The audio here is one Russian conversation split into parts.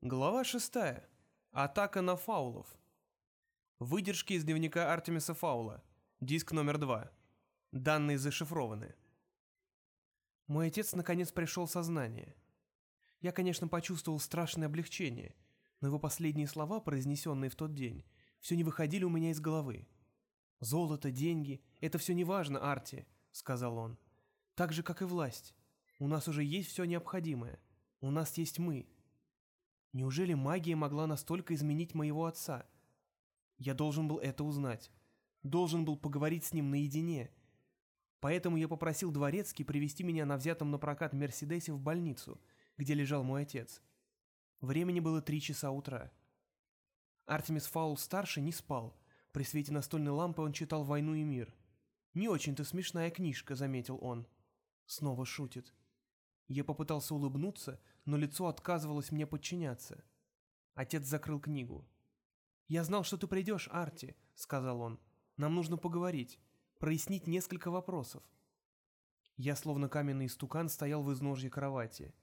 Глава 6. Атака на фаулов. Выдержки из дневника Артемиса Фаула. Диск номер 2. Данные зашифрованы. Мой отец наконец пришел в сознание. Я, конечно, почувствовал страшное облегчение, но его последние слова, произнесенные в тот день, все не выходили у меня из головы. «Золото, деньги — это все не важно, Арти», — сказал он. «Так же, как и власть. У нас уже есть все необходимое. У нас есть мы. Неужели магия могла настолько изменить моего отца? Я должен был это узнать. Должен был поговорить с ним наедине. Поэтому я попросил Дворецкий привести меня на взятом на прокат Мерседесе в больницу, где лежал мой отец. Времени было три часа утра. Артемис Фаул-старший не спал. При свете настольной лампы он читал «Войну и мир». «Не очень-то смешная книжка», — заметил он. Снова шутит. Я попытался улыбнуться, но лицо отказывалось мне подчиняться. Отец закрыл книгу. «Я знал, что ты придешь, Арти», — сказал он. «Нам нужно поговорить, прояснить несколько вопросов». Я, словно каменный истукан, стоял в изножье кровати.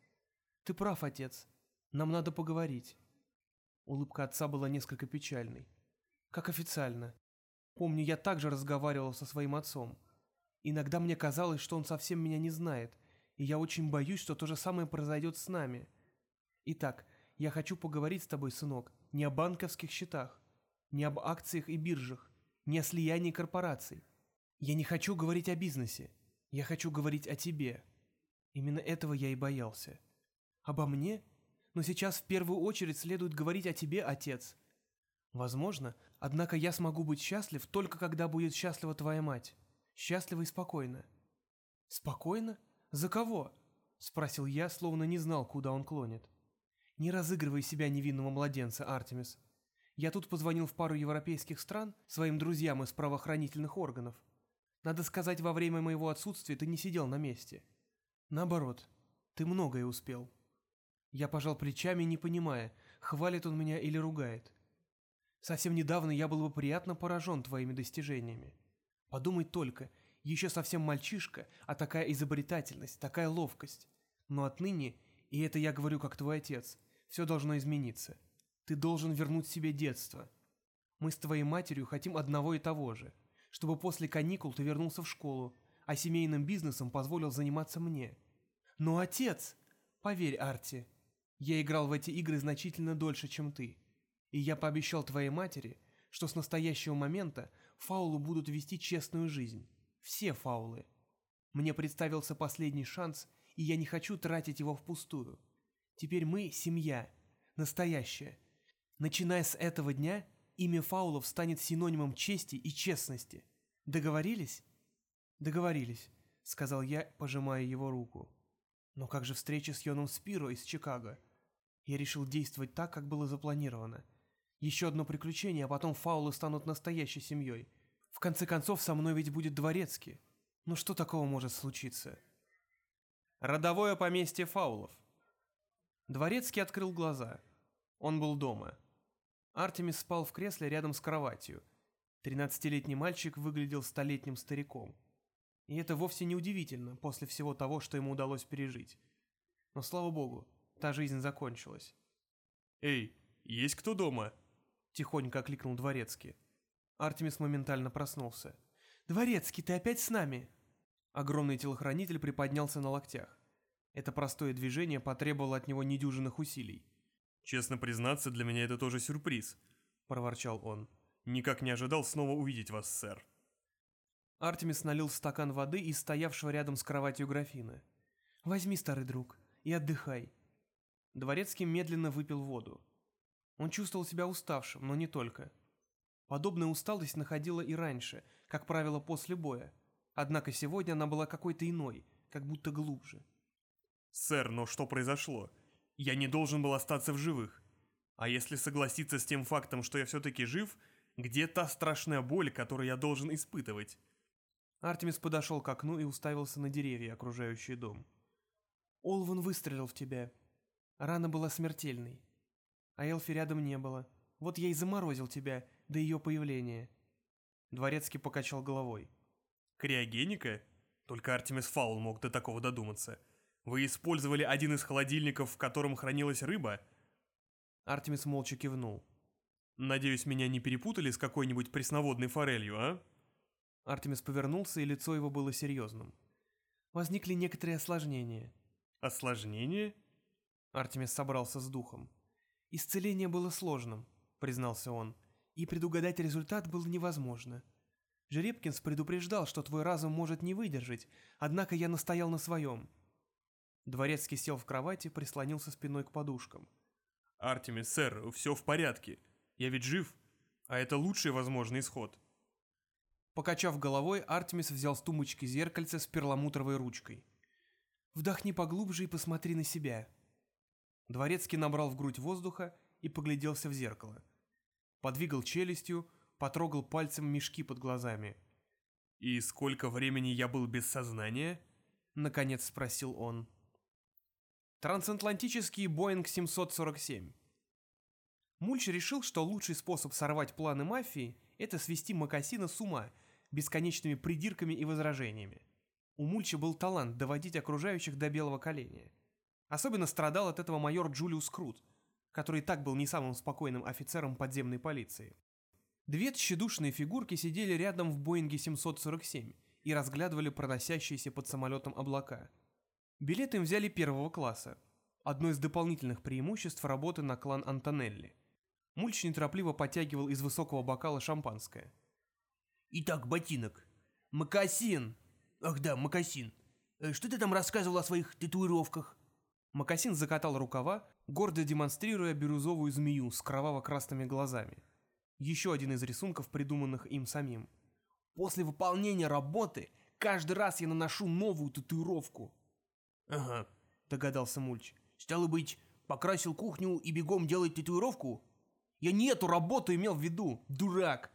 «Ты прав, отец. Нам надо поговорить». Улыбка отца была несколько печальной. «Как официально. Помню, я также разговаривал со своим отцом. Иногда мне казалось, что он совсем меня не знает, и я очень боюсь, что то же самое произойдет с нами. Итак, я хочу поговорить с тобой, сынок, не о банковских счетах, не об акциях и биржах, не о слиянии корпораций. Я не хочу говорить о бизнесе, я хочу говорить о тебе. Именно этого я и боялся. Обо мне? Но сейчас в первую очередь следует говорить о тебе, отец. Возможно, однако я смогу быть счастлив только когда будет счастлива твоя мать. Счастлива и спокойно. Спокойно? «За кого?» — спросил я, словно не знал, куда он клонит. «Не разыгрывай себя невинного младенца, Артемис. Я тут позвонил в пару европейских стран своим друзьям из правоохранительных органов. Надо сказать, во время моего отсутствия ты не сидел на месте. Наоборот, ты многое успел». Я пожал плечами, не понимая, хвалит он меня или ругает. Совсем недавно я был бы приятно поражен твоими достижениями. Подумай только, еще совсем мальчишка, а такая изобретательность, такая ловкость. Но отныне, и это я говорю как твой отец, все должно измениться. Ты должен вернуть себе детство. Мы с твоей матерью хотим одного и того же, чтобы после каникул ты вернулся в школу, а семейным бизнесом позволил заниматься мне. Но отец, поверь, Арти, я играл в эти игры значительно дольше, чем ты. И я пообещал твоей матери, что с настоящего момента фаулы будут вести честную жизнь. Все фаулы. Мне представился последний шанс, и я не хочу тратить его впустую. Теперь мы – семья. Настоящая. Начиная с этого дня, имя фаулов станет синонимом чести и честности. Договорились? Договорились, сказал я, пожимая его руку. Но как же встреча с Йоном Спиро из Чикаго? Я решил действовать так, как было запланировано. Еще одно приключение, а потом фаулы станут настоящей семьей – в конце концов, со мной ведь будет дворецкий. Ну что такого может случиться? Родовое поместье фаулов. Дворецкий открыл глаза. Он был дома. Артемис спал в кресле рядом с кроватью. Тринадцатилетний мальчик выглядел столетним стариком. И это вовсе не удивительно после всего того, что ему удалось пережить. Но, слава богу, та жизнь закончилась. «Эй, есть кто дома?» — тихонько окликнул дворецкий. Артемис моментально проснулся. «Дворецкий, ты опять с нами?» Огромный телохранитель приподнялся на локтях. Это простое движение потребовало от него недюжинных усилий. «Честно признаться, для меня это тоже сюрприз», — проворчал он. «Никак не ожидал снова увидеть вас, сэр». Артемис налил стакан воды из стоявшего рядом с кроватью графина. «Возьми, старый друг, и отдыхай». Дворецкий медленно выпил воду. Он чувствовал себя уставшим, но не только. Подобная усталость находила и раньше, как правило, после боя. Однако сегодня она была какой-то иной, как будто глубже. «Сэр, но что произошло? Я не должен был остаться в живых. А если согласиться с тем фактом, что я все-таки жив, где та страшная боль, которую я должен испытывать?» Артемис подошел к окну и уставился на деревья, окружающие дом. «Олван выстрелил в тебя. Рана была смертельной. А Элфи рядом не было. Вот я и заморозил тебя, до ее появления. Дворецкий покачал головой. «Криогеника? Только Артемис Фаул мог до такого додуматься. Вы использовали один из холодильников, в котором хранилась рыба?» Артемис молча кивнул. «Надеюсь, меня не перепутали с какой-нибудь пресноводной форелью, а?» Артемис повернулся, и лицо его было серьезным. Возникли некоторые осложнения. «Осложнения?» Артемис собрался с духом. «Исцеление было сложным», — признался он, — «и предугадать результат было невозможно. Жеребкинс предупреждал, что твой разум может не выдержать, однако я настоял на своем». Дворецкий сел в кровати, прислонился спиной к подушкам. «Артемис, сэр, все в порядке. Я ведь жив, а это лучший возможный исход». Покачав головой, Артемис взял с тумбочки зеркальце с перламутровой ручкой. «Вдохни поглубже и посмотри на себя». Дворецкий набрал в грудь воздуха и погляделся в зеркало. Подвигал челюстью, потрогал пальцем мешки под глазами. «И сколько времени я был без сознания?» — наконец спросил он. Трансатлантический Боинг 747. Мульч решил, что лучший способ сорвать планы мафии – это свести Макасина с ума бесконечными придирками и возражениями. У Мульча был талант доводить окружающих до белого коленя. Особенно страдал от этого майор Джулиус Крут, который так был не самым спокойным офицером подземной полиции. Две тщедушные фигурки сидели рядом в Боинге 747 и разглядывали проносящиеся под самолетом облака. Билеты им взяли первого класса. Одно из дополнительных преимуществ работы на клан Антонелли. Мульч неторопливо подтягивал из высокого бокала шампанское. «Итак, ботинок. Макасин. Ах да, Макасин. Э, что ты там рассказывал о своих татуировках?» Макасин закатал рукава, гордо демонстрируя бирюзовую змею с кроваво-красными глазами. Еще один из рисунков, придуманных им самим. «После выполнения работы каждый раз я наношу новую татуировку». «Ага», — догадался Мульч. «Стало быть, покрасил кухню и бегом делает татуировку?» «Я не эту работу имел в виду, дурак!»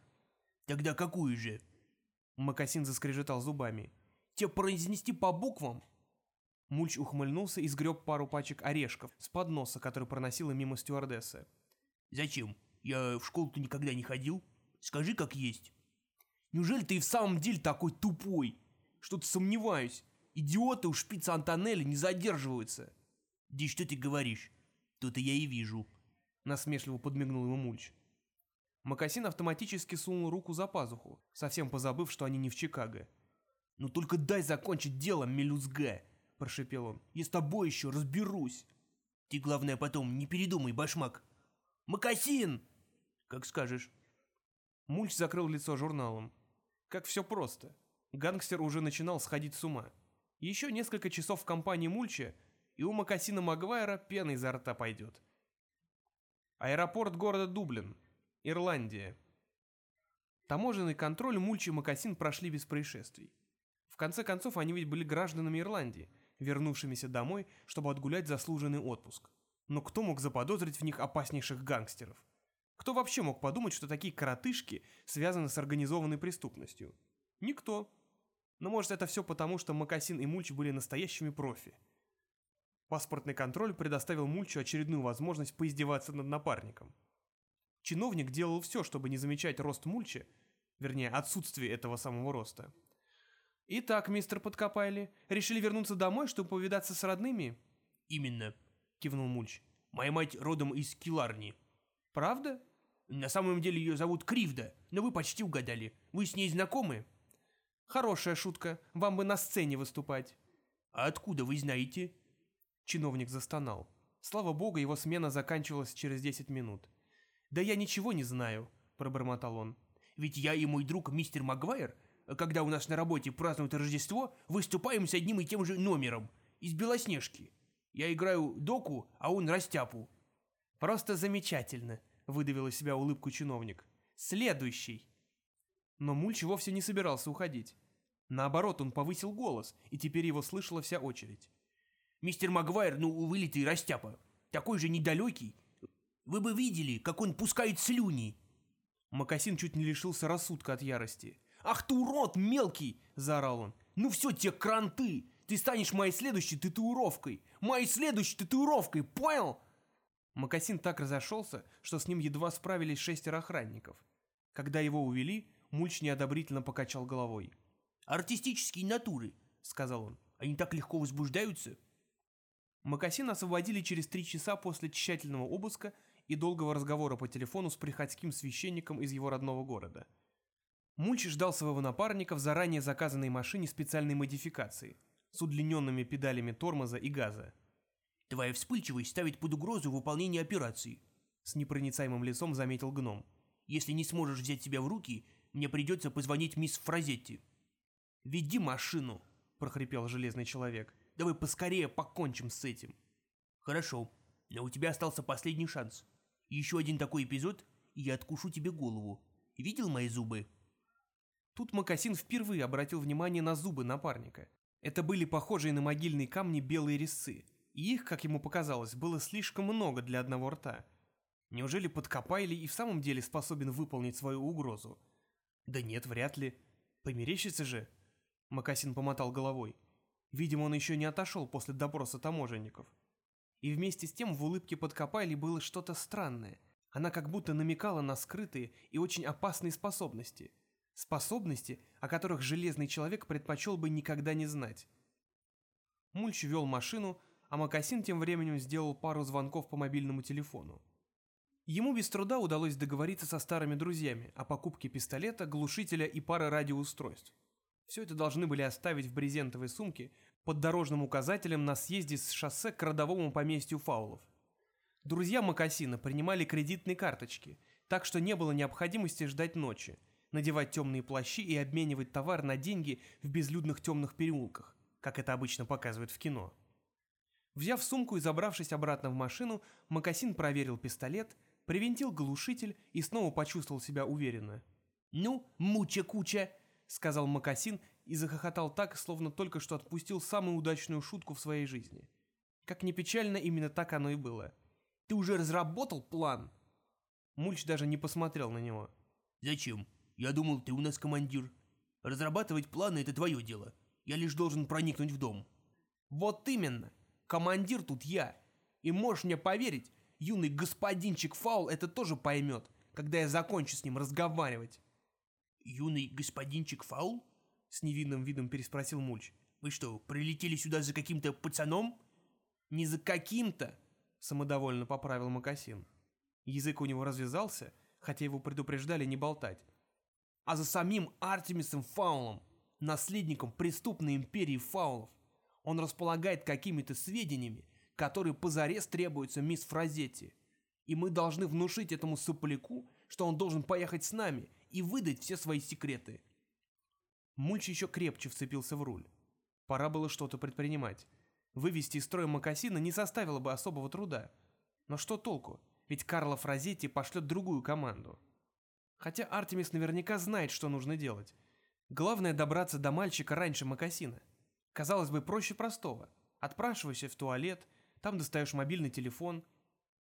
«Тогда какую же?» Макасин заскрежетал зубами. «Тебе произнести по буквам?» Мульч ухмыльнулся и сгреб пару пачек орешков с подноса, который проносила мимо стюардессы. «Зачем? Я в школу-то никогда не ходил. Скажи, как есть». «Неужели ты и в самом деле такой тупой? Что-то сомневаюсь. Идиоты у шпица Антонелли не задерживаются». «Да что ты говоришь? То-то я и вижу», — насмешливо подмигнул ему Мульч. Макасин автоматически сунул руку за пазуху, совсем позабыв, что они не в Чикаго. «Ну только дай закончить дело, мелюзга!» – прошепел он. «Я с тобой еще разберусь!» «Ты, главное, потом не передумай, башмак!» «Макасин!» «Как скажешь!» Мульч закрыл лицо журналом. Как все просто. Гангстер уже начинал сходить с ума. Еще несколько часов в компании Мульча, и у Макасина Магуайра пена изо рта пойдет. Аэропорт города Дублин, Ирландия. Таможенный контроль Мульч и Макасин прошли без происшествий. В конце концов, они ведь были гражданами Ирландии, вернувшимися домой, чтобы отгулять заслуженный отпуск. Но кто мог заподозрить в них опаснейших гангстеров? Кто вообще мог подумать, что такие коротышки связаны с организованной преступностью? Никто. Но может это все потому, что Макасин и Мульч были настоящими профи. Паспортный контроль предоставил Мульчу очередную возможность поиздеваться над напарником. Чиновник делал все, чтобы не замечать рост Мульча, вернее, отсутствие этого самого роста. «Итак, мистер Подкопайли, решили вернуться домой, чтобы повидаться с родными?» «Именно», — кивнул Мульч. «Моя мать родом из Киларни». «Правда?» «На самом деле ее зовут Кривда, но вы почти угадали. Вы с ней знакомы?» «Хорошая шутка. Вам бы на сцене выступать». «А откуда вы знаете?» Чиновник застонал. Слава богу, его смена заканчивалась через 10 минут. «Да я ничего не знаю», — пробормотал он. «Ведь я и мой друг мистер Магуайр, когда у нас на работе празднуют Рождество, выступаем с одним и тем же номером, из Белоснежки. Я играю доку, а он растяпу». «Просто замечательно», — выдавил из себя улыбку чиновник. «Следующий». Но Мульч вовсе не собирался уходить. Наоборот, он повысил голос, и теперь его слышала вся очередь. «Мистер Магуайр, ну, вылитый растяпа, такой же недалекий, вы бы видели, как он пускает слюни!» Макасин чуть не лишился рассудка от ярости. «Ах ты урод мелкий!» – заорал он. «Ну все, те кранты! Ты станешь моей следующей татуировкой! Моей следующей татуировкой, понял?» Макасин так разошелся, что с ним едва справились шестеро охранников. Когда его увели, Мульч неодобрительно покачал головой. «Артистические натуры», — сказал он. «Они так легко возбуждаются». Макасин освободили через три часа после тщательного обыска и долгого разговора по телефону с приходским священником из его родного города. Мульчи ждал своего напарника в заранее заказанной машине специальной модификации с удлиненными педалями тормоза и газа. Твоя вспыльчивость ставит под угрозу выполнение операции. С непроницаемым лицом заметил гном. Если не сможешь взять себя в руки, мне придется позвонить мисс Фразетти. «Веди машину!» – прохрипел железный человек. «Давай поскорее покончим с этим!» «Хорошо, но у тебя остался последний шанс. Еще один такой эпизод, и я откушу тебе голову. Видел мои зубы?» Тут Макасин впервые обратил внимание на зубы напарника. Это были похожие на могильные камни белые резцы, и их, как ему показалось, было слишком много для одного рта. Неужели Подкопайли и в самом деле способен выполнить свою угрозу? Да нет, вряд ли. Померещится же. Макасин помотал головой. Видимо, он еще не отошел после допроса таможенников. И вместе с тем в улыбке Подкопайли было что-то странное. Она как будто намекала на скрытые и очень опасные способности. Способности, о которых железный человек предпочел бы никогда не знать. Мульч вел машину, а Макасин тем временем сделал пару звонков по мобильному телефону. Ему без труда удалось договориться со старыми друзьями о покупке пистолета, глушителя и пары радиоустройств. Все это должны были оставить в брезентовой сумке под дорожным указателем на съезде с шоссе к родовому поместью фаулов. Друзья Макасина принимали кредитные карточки, так что не было необходимости ждать ночи, надевать темные плащи и обменивать товар на деньги в безлюдных темных переулках, как это обычно показывают в кино. Взяв сумку и забравшись обратно в машину, Макасин проверил пистолет, привинтил глушитель и снова почувствовал себя уверенно. «Ну, муча-куча!» — сказал Макасин и захохотал так, словно только что отпустил самую удачную шутку в своей жизни. Как ни печально, именно так оно и было. «Ты уже разработал план?» Мульч даже не посмотрел на него. «Зачем? Я думал, ты у нас командир. Разрабатывать планы — это твое дело. Я лишь должен проникнуть в дом». «Вот именно! Командир тут я. И можешь мне поверить, юный господинчик Фаул это тоже поймет, когда я закончу с ним разговаривать». «Юный господинчик Фаул?» — с невинным видом переспросил Мульч. «Вы что, прилетели сюда за каким-то пацаном?» «Не за каким-то», — самодовольно поправил Макасин. Язык у него развязался, хотя его предупреждали не болтать. «А за самим Артемисом Фаулом, наследником преступной империи Фаулов. Он располагает какими-то сведениями, которые позарез требуются мисс Фразетти. И мы должны внушить этому сопляку, что он должен поехать с нами и выдать все свои секреты. Мульч еще крепче вцепился в руль. Пора было что-то предпринимать. Вывести из строя Макасина не составило бы особого труда. Но что толку? Ведь Карло Фразетти пошлет другую команду. Хотя Артемис наверняка знает, что нужно делать. Главное добраться до мальчика раньше Макасина. Казалось бы, проще простого. Отпрашивайся в туалет, там достаешь мобильный телефон.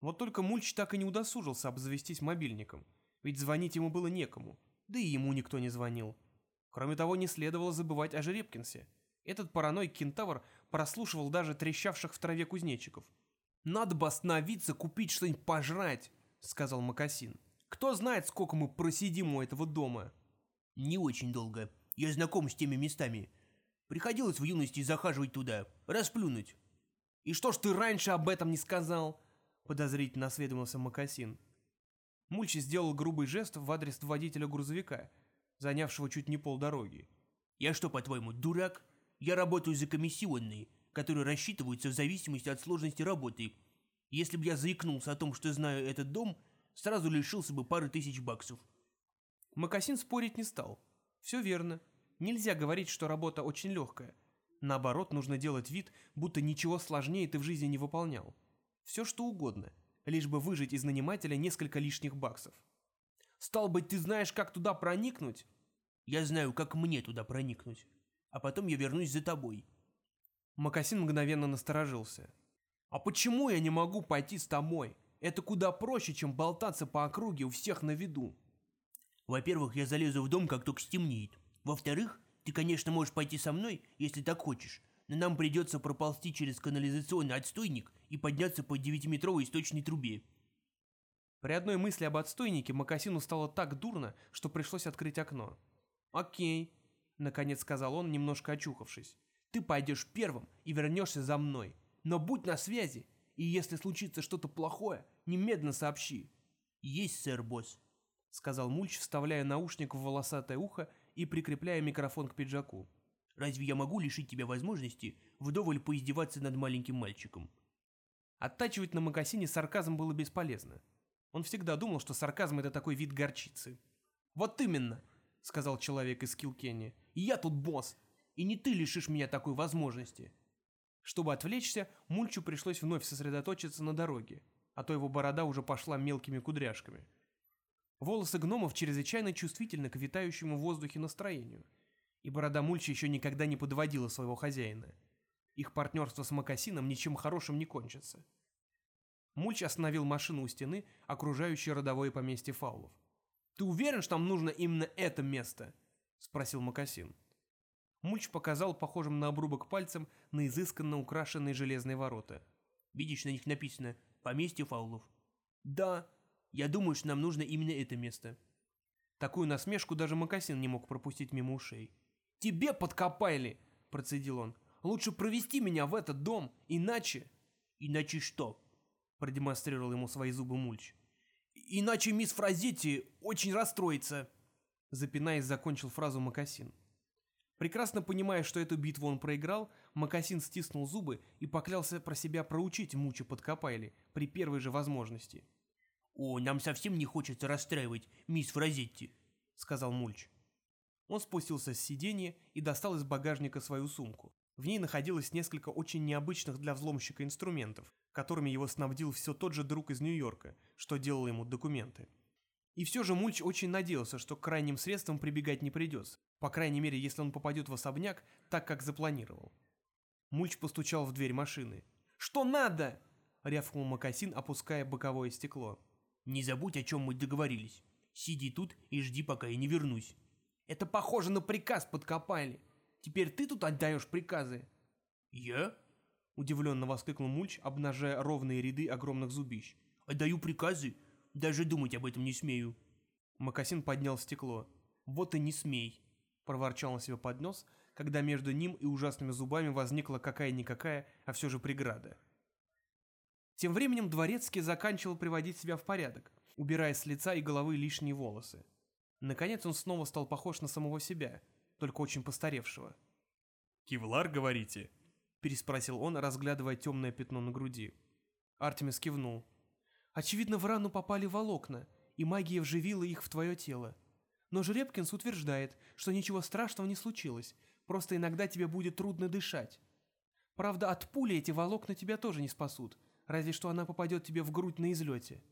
Вот только Мульч так и не удосужился обзавестись мобильником, ведь звонить ему было некому, да и ему никто не звонил. Кроме того, не следовало забывать о Жеребкинсе. Этот параноик кентавр прослушивал даже трещавших в траве кузнечиков. «Надо бы остановиться, купить что-нибудь пожрать», — сказал Макасин. «Кто знает, сколько мы просидим у этого дома?» «Не очень долго. Я знаком с теми местами. Приходилось в юности захаживать туда, расплюнуть. «И что ж ты раньше об этом не сказал?» Подозрительно осведомился Макасин. Мульчи сделал грубый жест в адрес водителя грузовика, занявшего чуть не полдороги. «Я что, по-твоему, дурак? Я работаю за комиссионные, которые рассчитываются в зависимости от сложности работы. Если бы я заикнулся о том, что знаю этот дом, сразу лишился бы пары тысяч баксов». Макасин спорить не стал. «Все верно. Нельзя говорить, что работа очень легкая. Наоборот, нужно делать вид, будто ничего сложнее ты в жизни не выполнял. Все что угодно, лишь бы выжить из нанимателя несколько лишних баксов. Стал быть, ты знаешь, как туда проникнуть? Я знаю, как мне туда проникнуть. А потом я вернусь за тобой. Макасин мгновенно насторожился. А почему я не могу пойти с тобой? Это куда проще, чем болтаться по округе у всех на виду. Во-первых, я залезу в дом, как только стемнеет. Во-вторых, ты, конечно, можешь пойти со мной, если так хочешь, но нам придется проползти через канализационный отстойник и подняться по девятиметровой источной трубе. При одной мысли об отстойнике Макасину стало так дурно, что пришлось открыть окно. «Окей», — наконец сказал он, немножко очухавшись. «Ты пойдешь первым и вернешься за мной. Но будь на связи, и если случится что-то плохое, Немедленно сообщи. Есть, сэр, босс, сказал Мульч, вставляя наушник в волосатое ухо и прикрепляя микрофон к пиджаку. Разве я могу лишить тебя возможности вдоволь поиздеваться над маленьким мальчиком? Оттачивать на Макасине сарказм было бесполезно. Он всегда думал, что сарказм — это такой вид горчицы. «Вот именно!» — сказал человек из Килкенни. «Я тут босс, и не ты лишишь меня такой возможности». Чтобы отвлечься, Мульчу пришлось вновь сосредоточиться на дороге, а то его борода уже пошла мелкими кудряшками. Волосы гномов чрезвычайно чувствительны к витающему в воздухе настроению, и борода Мульча еще никогда не подводила своего хозяина. Их партнерство с Макасином ничем хорошим не кончится. Мульч остановил машину у стены, окружающей родовое поместье фаулов. «Ты уверен, что нам нужно именно это место?» — спросил Макасин. Мульч показал похожим на обрубок пальцем на изысканно украшенные железные ворота. «Видишь, на них написано «Поместье фаулов». «Да, я думаю, что нам нужно именно это место». Такую насмешку даже Макасин не мог пропустить мимо ушей. «Тебе подкопали!» — процедил он. «Лучше провести меня в этот дом, иначе...» «Иначе что?» — продемонстрировал ему свои зубы Мульч. «Иначе мисс Фразетти очень расстроится!» Запинаясь, закончил фразу Макасин. Прекрасно понимая, что эту битву он проиграл, Макасин стиснул зубы и поклялся про себя проучить Муча Подкопайли при первой же возможности. «О, нам совсем не хочется расстраивать мисс Фразетти», — сказал Мульч. Он спустился с сиденья и достал из багажника свою сумку. В ней находилось несколько очень необычных для взломщика инструментов, которыми его снабдил все тот же друг из Нью-Йорка, что делал ему документы. И все же Мульч очень надеялся, что к крайним средствам прибегать не придется, по крайней мере, если он попадет в особняк так, как запланировал. Мульч постучал в дверь машины. «Что надо?» — рявкнул Макасин, опуская боковое стекло. «Не забудь, о чем мы договорились. Сиди тут и жди, пока я не вернусь». «Это похоже на приказ подкопали. Теперь ты тут отдаешь приказы?» «Я?» — удивленно воскликнул Мульч, обнажая ровные ряды огромных зубищ. «Отдаю приказы? Даже думать об этом не смею». Макасин поднял стекло. «Вот и не смей», — проворчал он себе под нос, когда между ним и ужасными зубами возникла какая-никакая, а все же преграда. Тем временем Дворецкий заканчивал приводить себя в порядок, убирая с лица и головы лишние волосы. Наконец он снова стал похож на самого себя, только очень постаревшего. «Кевлар, говорите?» — переспросил он, разглядывая темное пятно на груди. Артемис кивнул. «Очевидно, в рану попали волокна, и магия вживила их в твое тело. Но Жеребкинс утверждает, что ничего страшного не случилось, просто иногда тебе будет трудно дышать. Правда, от пули эти волокна тебя тоже не спасут, разве что она попадет тебе в грудь на излете».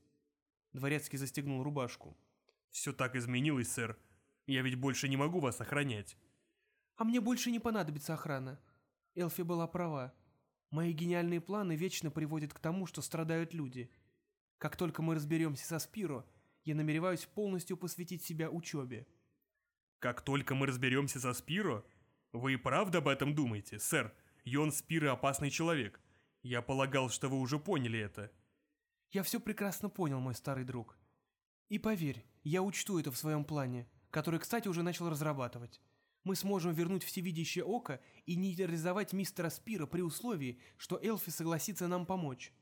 Дворецкий застегнул рубашку. «Все так изменилось, сэр. Я ведь больше не могу вас охранять». «А мне больше не понадобится охрана». Элфи была права. Мои гениальные планы вечно приводят к тому, что страдают люди. Как только мы разберемся со Спиро, я намереваюсь полностью посвятить себя учебе. Как только мы разберемся со Спиро? Вы и правда об этом думаете, сэр? Йон Спиро опасный человек. Я полагал, что вы уже поняли это. Я все прекрасно понял, мой старый друг. И поверь, я учту это в своем плане, который, кстати, уже начал разрабатывать. Мы сможем вернуть всевидящее око и нейтрализовать мистера Спира при условии, что Элфи согласится нам помочь.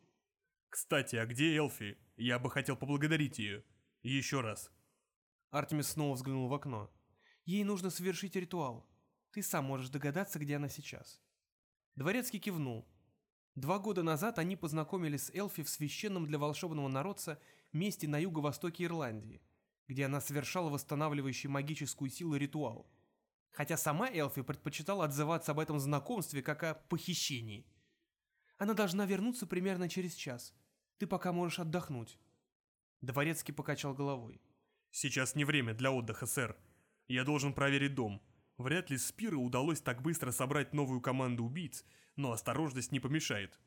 Кстати, а где Элфи? Я бы хотел поблагодарить ее. Еще раз. Артемис снова взглянул в окно. Ей нужно совершить ритуал. Ты сам можешь догадаться, где она сейчас. Дворецкий кивнул. Два года назад они познакомились с Элфи в священном для волшебного народца месте на юго-востоке Ирландии, где она совершала восстанавливающий магическую силу ритуал. Хотя сама Элфи предпочитала отзываться об этом знакомстве как о похищении. Она должна вернуться примерно через час. Ты пока можешь отдохнуть. Дворецкий покачал головой. Сейчас не время для отдыха, сэр. Я должен проверить дом. Вряд ли Спиру удалось так быстро собрать новую команду убийц, но осторожность не помешает.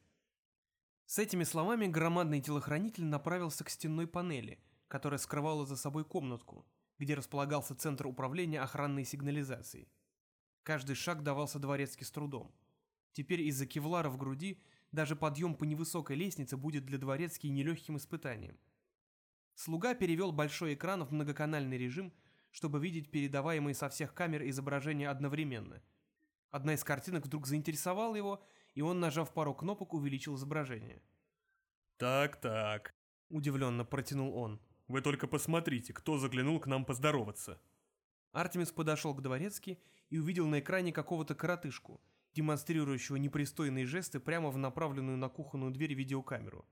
С этими словами громадный телохранитель направился к стенной панели, которая скрывала за собой комнатку, где располагался центр управления охранной сигнализацией. Каждый шаг давался дворецки с трудом. Теперь из-за кевлара в груди даже подъем по невысокой лестнице будет для дворецки нелегким испытанием. Слуга перевел большой экран в многоканальный режим, чтобы видеть передаваемые со всех камер изображения одновременно. Одна из картинок вдруг заинтересовала его, и он, нажав пару кнопок, увеличил изображение. «Так-так», Удивленно протянул он. Вы только посмотрите, кто заглянул к нам поздороваться. Артемис подошел к дворецки и увидел на экране какого-то коротышку, демонстрирующего непристойные жесты прямо в направленную на кухонную дверь видеокамеру.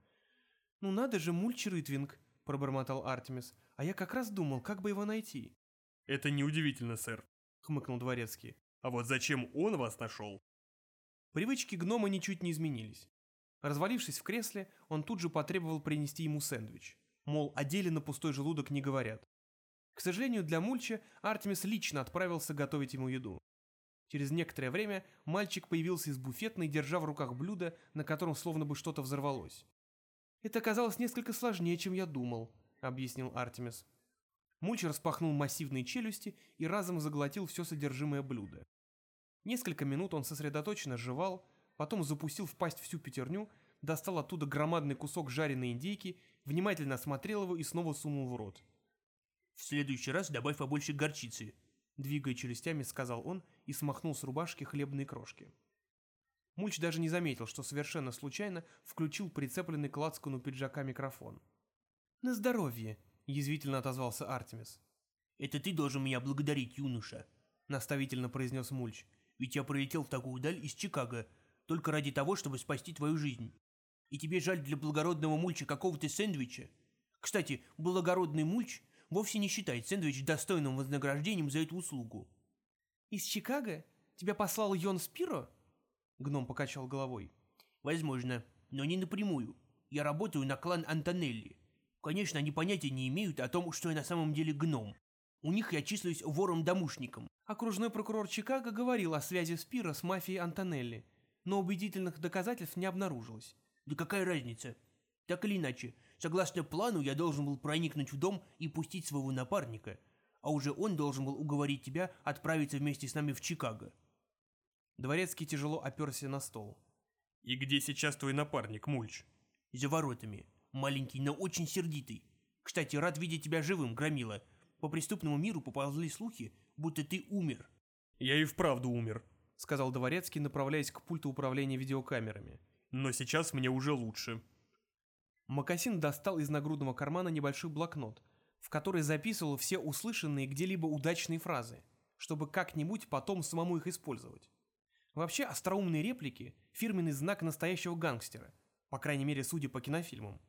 «Ну надо же, мульч Рытвинг», — пробормотал Артемис, «а я как раз думал, как бы его найти». Это неудивительно, сэр, — хмыкнул дворецкий. А вот зачем он вас нашел? Привычки гнома ничуть не изменились. Развалившись в кресле, он тут же потребовал принести ему сэндвич. Мол, о деле на пустой желудок не говорят. К сожалению для Мульча, Артемис лично отправился готовить ему еду. Через некоторое время мальчик появился из буфетной, держа в руках блюдо, на котором словно бы что-то взорвалось. «Это оказалось несколько сложнее, чем я думал», — объяснил Артемис. Мульч распахнул массивные челюсти и разом заглотил все содержимое блюда. Несколько минут он сосредоточенно жевал, потом запустил в пасть всю пятерню, достал оттуда громадный кусок жареной индейки, внимательно осмотрел его и снова сунул в рот. «В следующий раз добавь побольше горчицы», — двигая челюстями, сказал он и смахнул с рубашки хлебные крошки. Мульч даже не заметил, что совершенно случайно включил прицепленный к лацкану пиджака микрофон. «На здоровье!» — язвительно отозвался Артемис. «Это ты должен меня благодарить, юноша», — наставительно произнес Мульч. «Ведь я прилетел в такую даль из Чикаго только ради того, чтобы спасти твою жизнь. И тебе жаль для благородного Мульча какого-то сэндвича? Кстати, благородный Мульч вовсе не считает сэндвич достойным вознаграждением за эту услугу». «Из Чикаго? Тебя послал Йон Спиро?» Гном покачал головой. «Возможно, но не напрямую. Я работаю на клан Антонелли. Конечно, они понятия не имеют о том, что я на самом деле гном. У них я числюсь вором-домушником. Окружной прокурор Чикаго говорил о связи Спира с мафией Антонелли, но убедительных доказательств не обнаружилось. Да какая разница? Так или иначе, согласно плану, я должен был проникнуть в дом и пустить своего напарника, а уже он должен был уговорить тебя отправиться вместе с нами в Чикаго. Дворецкий тяжело оперся на стол. «И где сейчас твой напарник, Мульч?» «За воротами. Маленький, но очень сердитый. Кстати, рад видеть тебя живым, Громила. По преступному миру поползли слухи, будто ты умер. Я и вправду умер, сказал Дворецкий, направляясь к пульту управления видеокамерами. Но сейчас мне уже лучше. Макасин достал из нагрудного кармана небольшой блокнот, в который записывал все услышанные где-либо удачные фразы, чтобы как-нибудь потом самому их использовать. Вообще, остроумные реплики – фирменный знак настоящего гангстера, по крайней мере, судя по кинофильмам.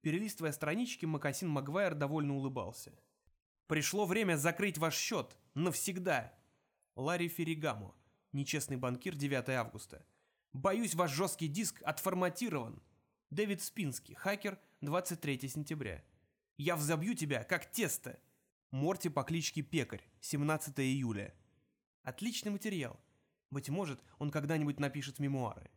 Перелистывая странички, Макасин Магуайр довольно улыбался. «Пришло время закрыть ваш счет. Навсегда!» Ларри Ферригамо, нечестный банкир, 9 августа. «Боюсь, ваш жесткий диск отформатирован». Дэвид Спинский, хакер, 23 сентября. «Я взобью тебя, как тесто». Морти по кличке Пекарь, 17 июля. Отличный материал. Быть может, он когда-нибудь напишет мемуары.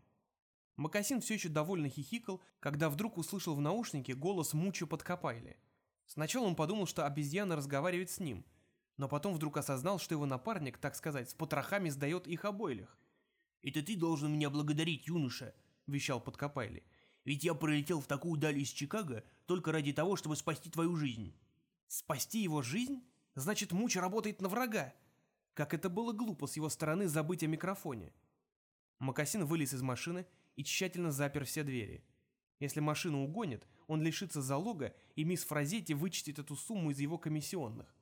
Макасин все еще довольно хихикал, когда вдруг услышал в наушнике голос Мучо Подкопайли. Сначала он подумал, что обезьяна разговаривает с ним, но потом вдруг осознал, что его напарник, так сказать, с потрохами сдает их обоих. «Это ты должен меня благодарить, юноша», — вещал Подкопайли. «Ведь я пролетел в такую даль из Чикаго только ради того, чтобы спасти твою жизнь». «Спасти его жизнь? Значит, Мучо работает на врага!» Как это было глупо с его стороны забыть о микрофоне. Макасин вылез из машины и тщательно запер все двери. Если машину угонят, он лишится залога, и мисс Фразетти вычтет эту сумму из его комиссионных.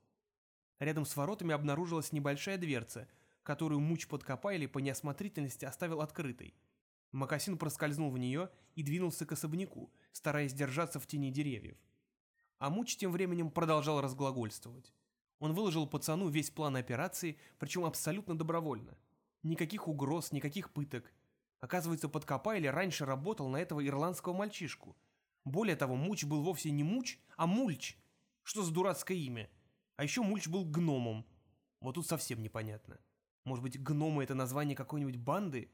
Рядом с воротами обнаружилась небольшая дверца, которую Муч подкопайли по неосмотрительности оставил открытой. Макасин проскользнул в нее и двинулся к особняку, стараясь держаться в тени деревьев. А Муч тем временем продолжал разглагольствовать. Он выложил пацану весь план операции, причем абсолютно добровольно. Никаких угроз, никаких пыток. Оказывается, Подкопайли раньше работал на этого ирландского мальчишку. Более того, Муч был вовсе не Муч, а Мульч. Что за дурацкое имя? А еще Мульч был гномом. Вот тут совсем непонятно. Может быть, гномы — это название какой-нибудь банды?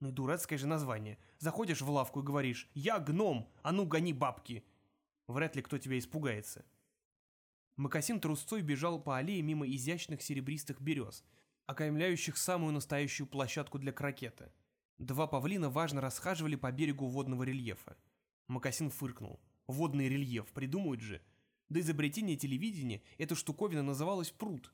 Ну и дурацкое же название. Заходишь в лавку и говоришь «Я гном, а ну гони бабки!» Вряд ли кто тебя испугается. Макасин трусцой бежал по аллее мимо изящных серебристых берез, окаймляющих самую настоящую площадку для крокета. Два павлина важно расхаживали по берегу водного рельефа. Макасин фыркнул. Водный рельеф, придумают же. До изобретения телевидения эта штуковина называлась пруд.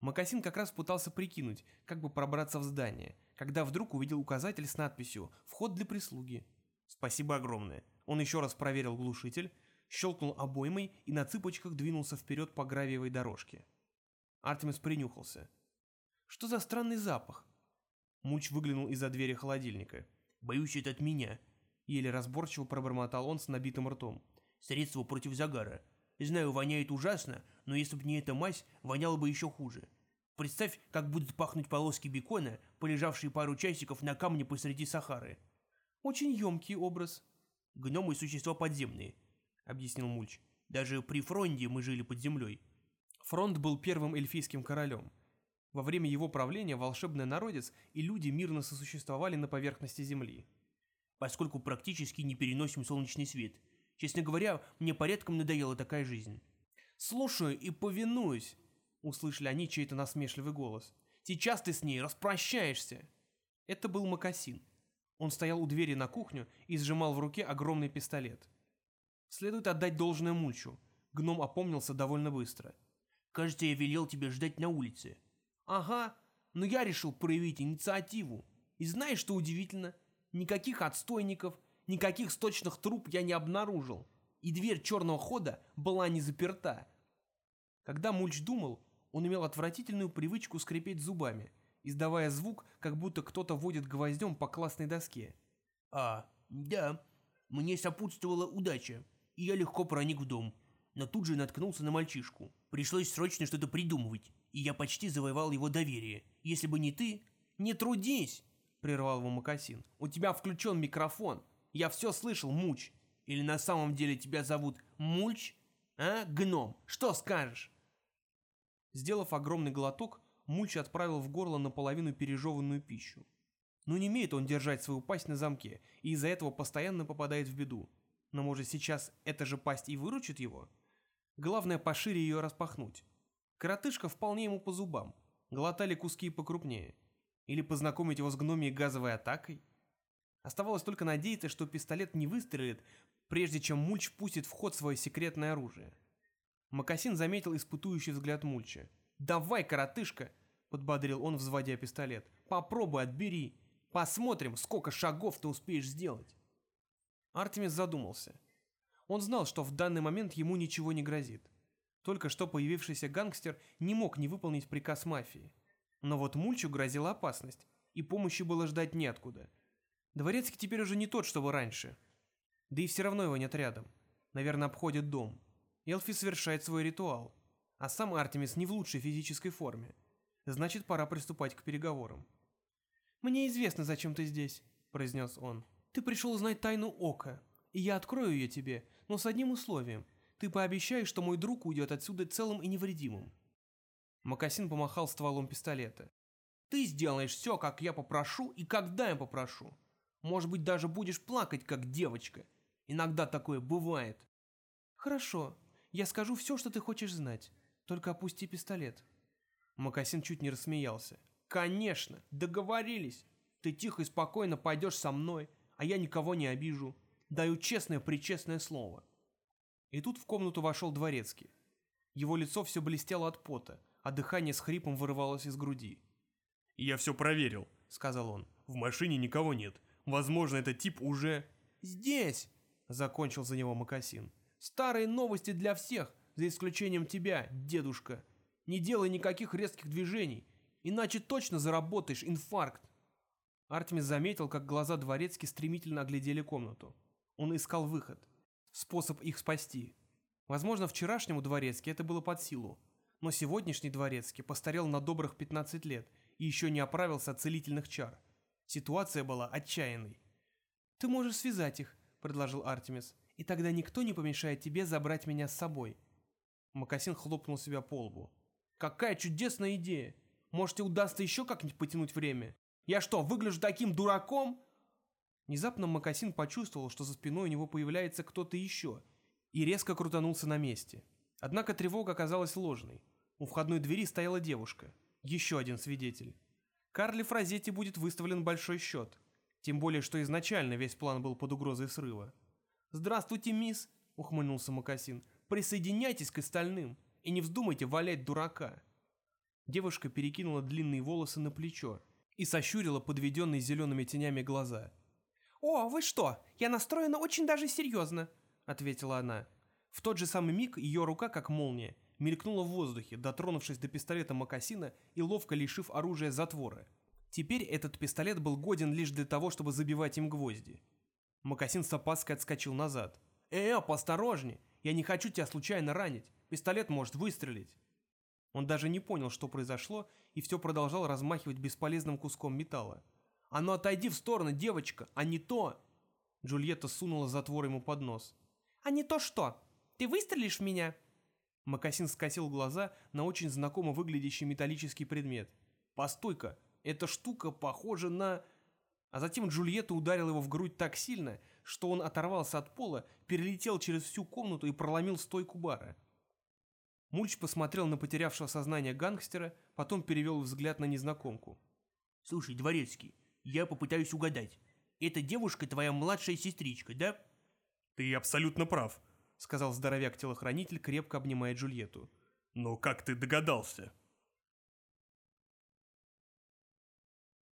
Макасин как раз пытался прикинуть, как бы пробраться в здание, когда вдруг увидел указатель с надписью «Вход для прислуги». «Спасибо огромное. Он еще раз проверил глушитель, щелкнул обоймой и на цыпочках двинулся вперед по гравиевой дорожке. Артемис принюхался. Что за странный запах? Мульч выглянул из-за двери холодильника. «Боюсь, это от меня», — еле разборчиво пробормотал он с набитым ртом. «Средство против загара. Знаю, воняет ужасно, но если бы не эта мазь, воняло бы еще хуже. Представь, как будут пахнуть полоски бекона, полежавшие пару часиков на камне посреди Сахары». «Очень емкий образ». «Гномы — существа подземные», — объяснил Мульч. «Даже при Фронде мы жили под землей». Фронт был первым эльфийским королем. Во время его правления волшебный народец и люди мирно сосуществовали на поверхности Земли. Поскольку практически не переносим солнечный свет. Честно говоря, мне порядком надоела такая жизнь. «Слушаю и повинуюсь», — услышали они чей-то насмешливый голос. «Сейчас ты с ней распрощаешься». Это был Макасин. Он стоял у двери на кухню и сжимал в руке огромный пистолет. Следует отдать должное Мульчу. Гном опомнился довольно быстро — Кажется, я велел тебе ждать на улице. Ага, но я решил проявить инициативу. И знаешь, что удивительно? Никаких отстойников, никаких сточных труб я не обнаружил. И дверь черного хода была не заперта. Когда Мульч думал, он имел отвратительную привычку скрипеть зубами, издавая звук, как будто кто-то водит гвоздем по классной доске. А, да, мне сопутствовала удача, и я легко проник в дом но тут же наткнулся на мальчишку. Пришлось срочно что-то придумывать, и я почти завоевал его доверие. Если бы не ты... «Не трудись!» — прервал его Макасин. «У тебя включен микрофон. Я все слышал, Муч. Или на самом деле тебя зовут Мульч? А, гном? Что скажешь?» Сделав огромный глоток, Мульч отправил в горло наполовину пережеванную пищу. Но не умеет он держать свою пасть на замке, и из-за этого постоянно попадает в беду. Но может сейчас эта же пасть и выручит его? Главное, пошире ее распахнуть. Коротышка вполне ему по зубам. Глотали куски покрупнее. Или познакомить его с гномией газовой атакой. Оставалось только надеяться, что пистолет не выстрелит, прежде чем Мульч пустит в ход свое секретное оружие. Макасин заметил испытующий взгляд Мульча. «Давай, коротышка!» — подбодрил он, взводя пистолет. «Попробуй, отбери. Посмотрим, сколько шагов ты успеешь сделать». Артемис задумался. Он знал, что в данный момент ему ничего не грозит. Только что появившийся гангстер не мог не выполнить приказ мафии. Но вот Мульчу грозила опасность, и помощи было ждать неоткуда. Дворецкий теперь уже не тот, что раньше. Да и все равно его нет рядом. Наверное, обходит дом. Элфи совершает свой ритуал. А сам Артемис не в лучшей физической форме. Значит, пора приступать к переговорам. «Мне известно, зачем ты здесь», — произнес он. «Ты пришел узнать тайну Ока, и я открою ее тебе, но с одним условием. Ты пообещаешь, что мой друг уйдет отсюда целым и невредимым». Макасин помахал стволом пистолета. «Ты сделаешь все, как я попрошу и когда я попрошу. Может быть, даже будешь плакать, как девочка. Иногда такое бывает». «Хорошо, я скажу все, что ты хочешь знать. Только опусти пистолет». Макасин чуть не рассмеялся. «Конечно, договорились. Ты тихо и спокойно пойдешь со мной, а я никого не обижу. Даю честное-причестное слово. И тут в комнату вошел дворецкий. Его лицо все блестело от пота, а дыхание с хрипом вырывалось из груди. «Я все проверил», — сказал он. «В машине никого нет. Возможно, этот тип уже...» «Здесь!» — закончил за него Макасин. «Старые новости для всех, за исключением тебя, дедушка. Не делай никаких резких движений, иначе точно заработаешь инфаркт». Артемис заметил, как глаза дворецки стремительно оглядели комнату. Он искал выход, способ их спасти. Возможно, вчерашнему дворецке это было под силу, но сегодняшний дворецкий постарел на добрых 15 лет и еще не оправился от целительных чар. Ситуация была отчаянной. «Ты можешь связать их», — предложил Артемис, «и тогда никто не помешает тебе забрать меня с собой». Макасин хлопнул себя по лбу. «Какая чудесная идея! Может, и удастся еще как-нибудь потянуть время? Я что, выгляжу таким дураком?» Внезапно Макасин почувствовал, что за спиной у него появляется кто-то еще, и резко крутанулся на месте. Однако тревога оказалась ложной. У входной двери стояла девушка. Еще один свидетель. Карли Фразетти будет выставлен большой счет. Тем более, что изначально весь план был под угрозой срыва. «Здравствуйте, мисс!» — ухмыльнулся Макасин. «Присоединяйтесь к остальным и не вздумайте валять дурака!» Девушка перекинула длинные волосы на плечо и сощурила подведенные зелеными тенями глаза — «О, вы что? Я настроена очень даже серьезно», — ответила она. В тот же самый миг ее рука, как молния, мелькнула в воздухе, дотронувшись до пистолета Макасина и ловко лишив оружия затвора. Теперь этот пистолет был годен лишь для того, чтобы забивать им гвозди. Макасин с опаской отскочил назад. «Э, поосторожней! Я не хочу тебя случайно ранить. Пистолет может выстрелить». Он даже не понял, что произошло, и все продолжал размахивать бесполезным куском металла. «А ну отойди в сторону, девочка, а не то!» Джульетта сунула затвор ему под нос. «А не то что? Ты выстрелишь в меня?» Макасин скосил глаза на очень знакомо выглядящий металлический предмет. «Постой-ка, эта штука похожа на...» А затем Джульетта ударила его в грудь так сильно, что он оторвался от пола, перелетел через всю комнату и проломил стойку бара. Мульч посмотрел на потерявшего сознание гангстера, потом перевел взгляд на незнакомку. «Слушай, Дворецкий, я попытаюсь угадать. Эта девушка твоя младшая сестричка, да?» «Ты абсолютно прав», — сказал здоровяк-телохранитель, крепко обнимая Джульетту. «Но как ты догадался?»